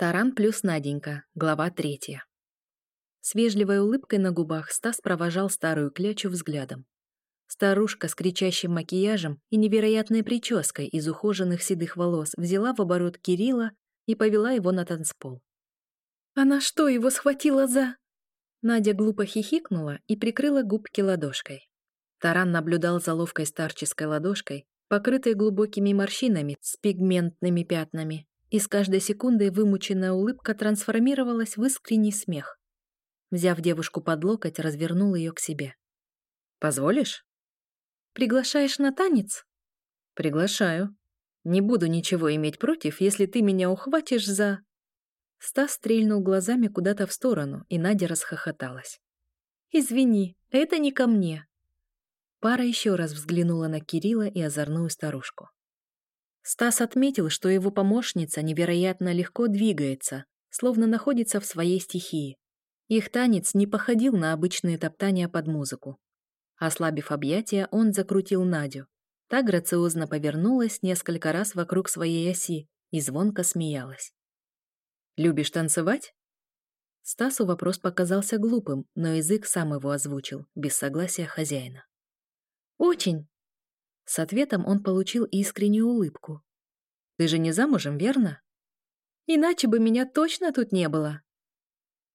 Таран плюс Наденька, глава третья. С вежливой улыбкой на губах Стас провожал старую клячу взглядом. Старушка с кричащим макияжем и невероятной прической из ухоженных седых волос взяла в оборот Кирилла и повела его на танцпол. «Она что, его схватила за...» Надя глупо хихикнула и прикрыла губки ладошкой. Таран наблюдал за ловкой старческой ладошкой, покрытой глубокими морщинами с пигментными пятнами, и с каждой секундой вымученная улыбка трансформировалась в искренний смех. Взяв девушку под локоть, развернул ее к себе. «Позволишь?» «Приглашаешь на танец?» «Приглашаю. Не буду ничего иметь против, если ты меня ухватишь за...» Стас стрельнул глазами куда-то в сторону, и Надя расхохоталась. «Извини, это не ко мне». Пара еще раз взглянула на Кирилла и озорную старушку. Стас отметил, что его помощница невероятно легко двигается, словно находится в своей стихии. Их танец не походил на обычные топтания под музыку. Ослабив объятия, он закрутил Надю. Та грациозно повернулась несколько раз вокруг своей оси и звонко смеялась. «Любишь танцевать?» Стасу вопрос показался глупым, но язык сам его озвучил, без согласия хозяина. «Очень!» С ответом он получил искреннюю улыбку. «Ты же не замужем, верно?» «Иначе бы меня точно тут не было!»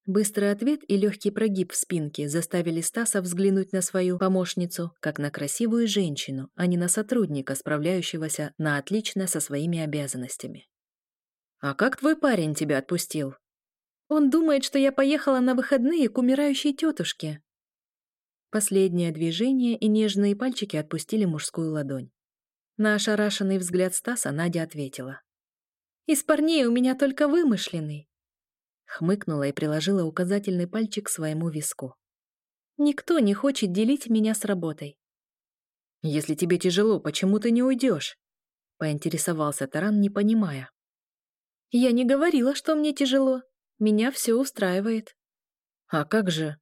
Быстрый ответ и легкий прогиб в спинке заставили Стаса взглянуть на свою помощницу, как на красивую женщину, а не на сотрудника, справляющегося на отлично со своими обязанностями. «А как твой парень тебя отпустил?» «Он думает, что я поехала на выходные к умирающей тетушке», Последнее движение, и нежные пальчики отпустили мужскую ладонь. На ошарашенный взгляд Стаса Надя ответила. «Из парней у меня только вымышленный». Хмыкнула и приложила указательный пальчик к своему виску. «Никто не хочет делить меня с работой». «Если тебе тяжело, почему ты не уйдешь?» Поинтересовался Таран, не понимая. «Я не говорила, что мне тяжело. Меня все устраивает». «А как же?»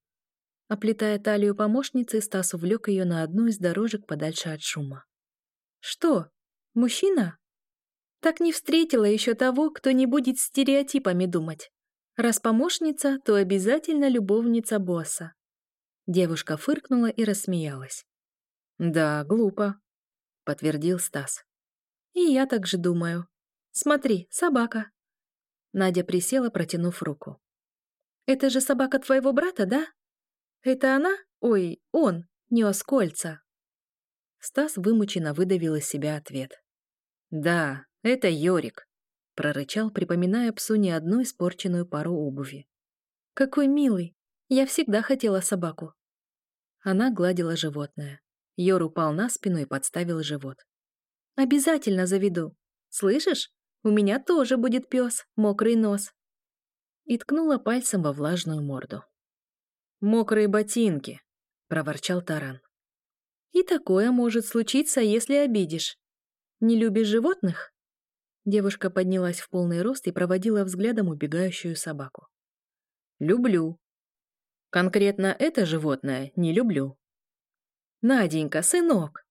Оплетая талию помощницы, Стас увлек ее на одну из дорожек подальше от шума. «Что? Мужчина?» Так не встретила еще того, кто не будет стереотипами думать. Раз помощница, то обязательно любовница босса. Девушка фыркнула и рассмеялась. «Да, глупо», — подтвердил Стас. «И я так же думаю. Смотри, собака». Надя присела, протянув руку. «Это же собака твоего брата, да?» «Это она? Ой, он, Неоскольца!» Стас вымученно выдавил из себя ответ. «Да, это Йорик», — прорычал, припоминая псу не одну испорченную пару обуви. «Какой милый! Я всегда хотела собаку». Она гладила животное. Йор упал на спину и подставил живот. «Обязательно заведу. Слышишь? У меня тоже будет пес, мокрый нос». И ткнула пальцем во влажную морду. «Мокрые ботинки», — проворчал Таран. «И такое может случиться, если обидишь. Не любишь животных?» Девушка поднялась в полный рост и проводила взглядом убегающую собаку. «Люблю. Конкретно это животное не люблю». «Наденька, сынок!»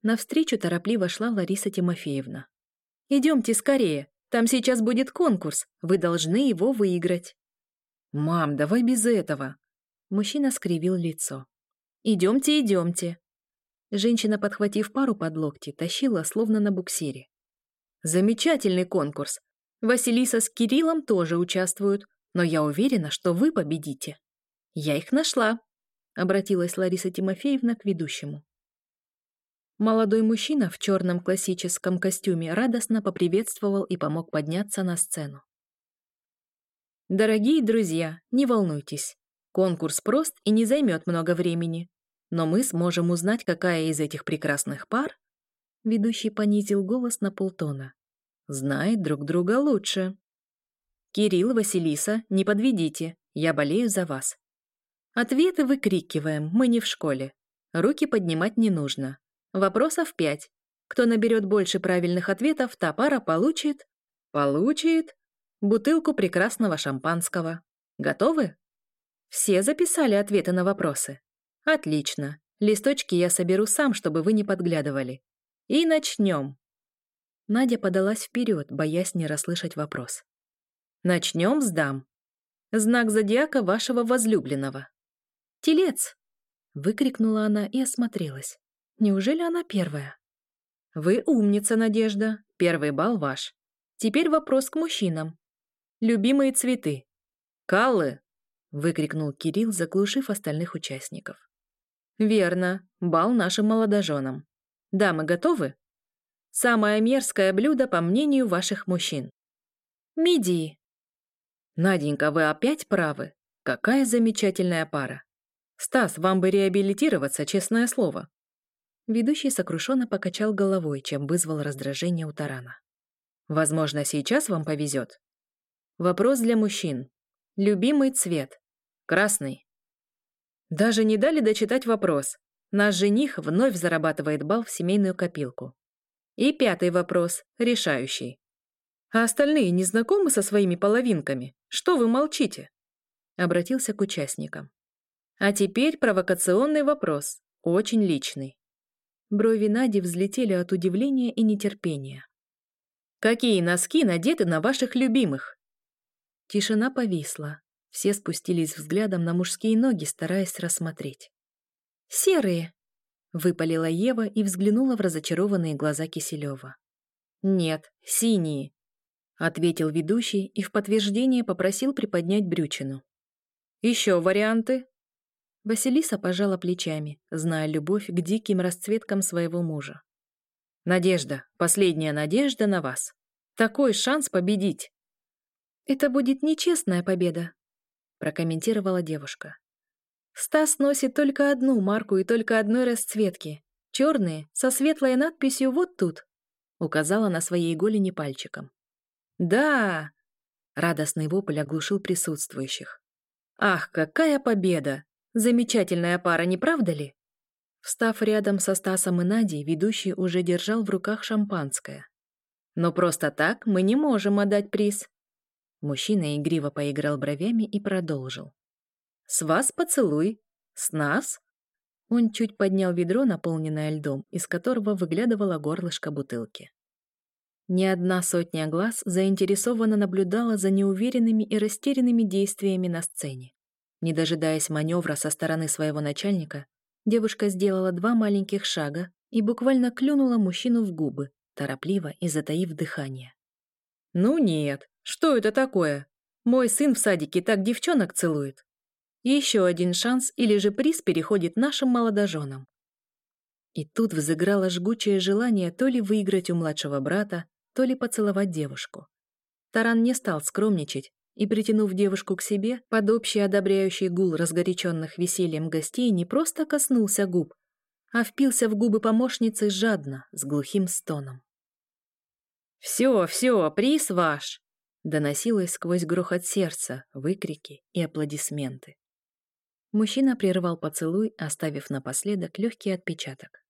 Навстречу торопливо шла Лариса Тимофеевна. «Идемте скорее, там сейчас будет конкурс, вы должны его выиграть». «Мам, давай без этого», Мужчина скривил лицо. «Идемте, идемте!» Женщина, подхватив пару под локти, тащила, словно на буксире. «Замечательный конкурс! Василиса с Кириллом тоже участвуют, но я уверена, что вы победите!» «Я их нашла!» — обратилась Лариса Тимофеевна к ведущему. Молодой мужчина в черном классическом костюме радостно поприветствовал и помог подняться на сцену. «Дорогие друзья, не волнуйтесь. Конкурс прост и не займет много времени. Но мы сможем узнать, какая из этих прекрасных пар Ведущий понизил голос на полтона. Знает друг друга лучше. Кирилл, Василиса, не подведите, я болею за вас. Ответы выкрикиваем, мы не в школе. Руки поднимать не нужно. Вопросов пять. Кто наберет больше правильных ответов, та пара получит... Получит... Бутылку прекрасного шампанского. Готовы? Все записали ответы на вопросы? Отлично. Листочки я соберу сам, чтобы вы не подглядывали. И начнем. Надя подалась вперед, боясь не расслышать вопрос. Начнем с дам. Знак зодиака вашего возлюбленного. Телец! Выкрикнула она и осмотрелась. Неужели она первая? Вы умница, Надежда. Первый бал ваш. Теперь вопрос к мужчинам. Любимые цветы. Каллы! Выкрикнул Кирилл, заглушив остальных участников. Верно. Бал нашим молодоженам. Дамы готовы? Самое мерзкое блюдо, по мнению ваших мужчин. Мидии. Наденька, вы опять правы. Какая замечательная пара. Стас, вам бы реабилитироваться, честное слово. Ведущий сокрушенно покачал головой, чем вызвал раздражение у Тарана. Возможно, сейчас вам повезет. Вопрос для мужчин. Любимый цвет. Красный. Даже не дали дочитать вопрос. Наш жених вновь зарабатывает бал в семейную копилку. И пятый вопрос, решающий. А остальные не знакомы со своими половинками? Что вы молчите? Обратился к участникам. А теперь провокационный вопрос, очень личный. Брови Нади взлетели от удивления и нетерпения. Какие носки надеты на ваших любимых? Тишина повисла. Все спустились взглядом на мужские ноги, стараясь рассмотреть. «Серые!» — выпалила Ева и взглянула в разочарованные глаза Киселева. «Нет, синие. — ответил ведущий и в подтверждение попросил приподнять брючину. «Еще варианты?» Василиса пожала плечами, зная любовь к диким расцветкам своего мужа. «Надежда, последняя надежда на вас. Такой шанс победить!» «Это будет нечестная победа», — прокомментировала девушка. «Стас носит только одну марку и только одной расцветки. Черные, со светлой надписью вот тут», — указала на своей голени пальчиком. «Да!» — радостный вопль оглушил присутствующих. «Ах, какая победа! Замечательная пара, не правда ли?» Встав рядом со Стасом и Надей, ведущий уже держал в руках шампанское. «Но просто так мы не можем отдать приз». Мужчина игриво поиграл бровями и продолжил. «С вас поцелуй. С нас?» Он чуть поднял ведро, наполненное льдом, из которого выглядывало горлышко бутылки. Ни одна сотня глаз заинтересованно наблюдала за неуверенными и растерянными действиями на сцене. Не дожидаясь маневра со стороны своего начальника, девушка сделала два маленьких шага и буквально клюнула мужчину в губы, торопливо и затаив дыхание. «Ну нет, что это такое? Мой сын в садике так девчонок целует. Еще один шанс или же приз переходит нашим молодоженам». И тут взыграло жгучее желание то ли выиграть у младшего брата, то ли поцеловать девушку. Таран не стал скромничать и, притянув девушку к себе, под общий одобряющий гул разгоряченных весельем гостей не просто коснулся губ, а впился в губы помощницы жадно, с глухим стоном. «Все, все, приз ваш!» Доносилось сквозь грохот сердца, выкрики и аплодисменты. Мужчина прервал поцелуй, оставив напоследок легкий отпечаток.